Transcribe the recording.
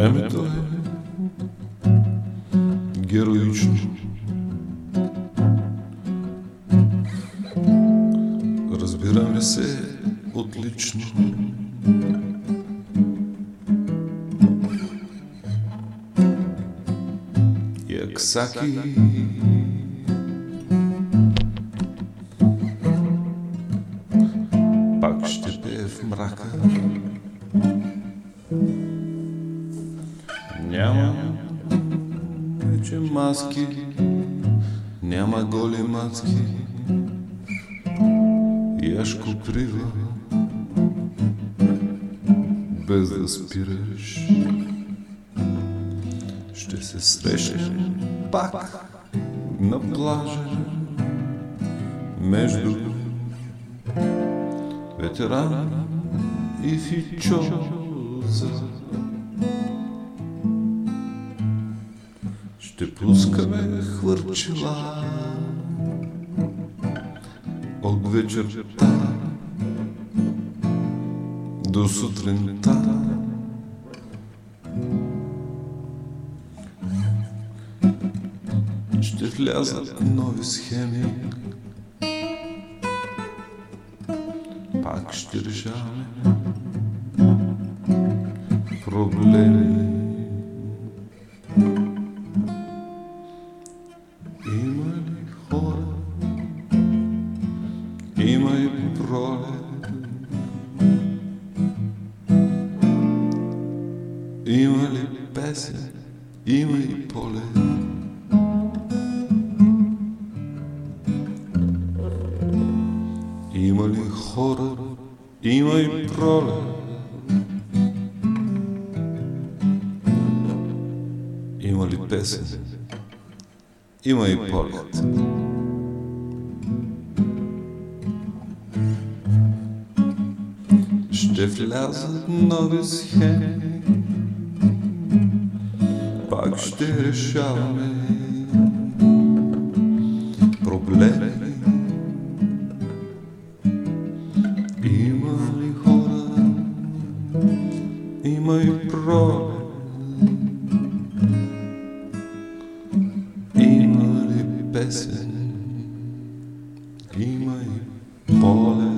Времето е героично. Разбираме се отлично. Яксаки пак ще пее в мрака. thank you няма вече маски, няма голи маски. Яшко крива, без да спираш. Ще се срещнем пак на плажа между ветеран и фичоза. Ще пускаме хвърчила от вечерта до сутринта. Ще влязат нови схеми, пак ще решаваме проблеми. Има и пролет, има ли песен, има и полет. Има ли хора, има и пролет. Има ли песен, има и полет. Ще влязат нови схеми, пак ще решаваме проблеми. Има ли хора, има и пролет. Има ли песен, има и полет.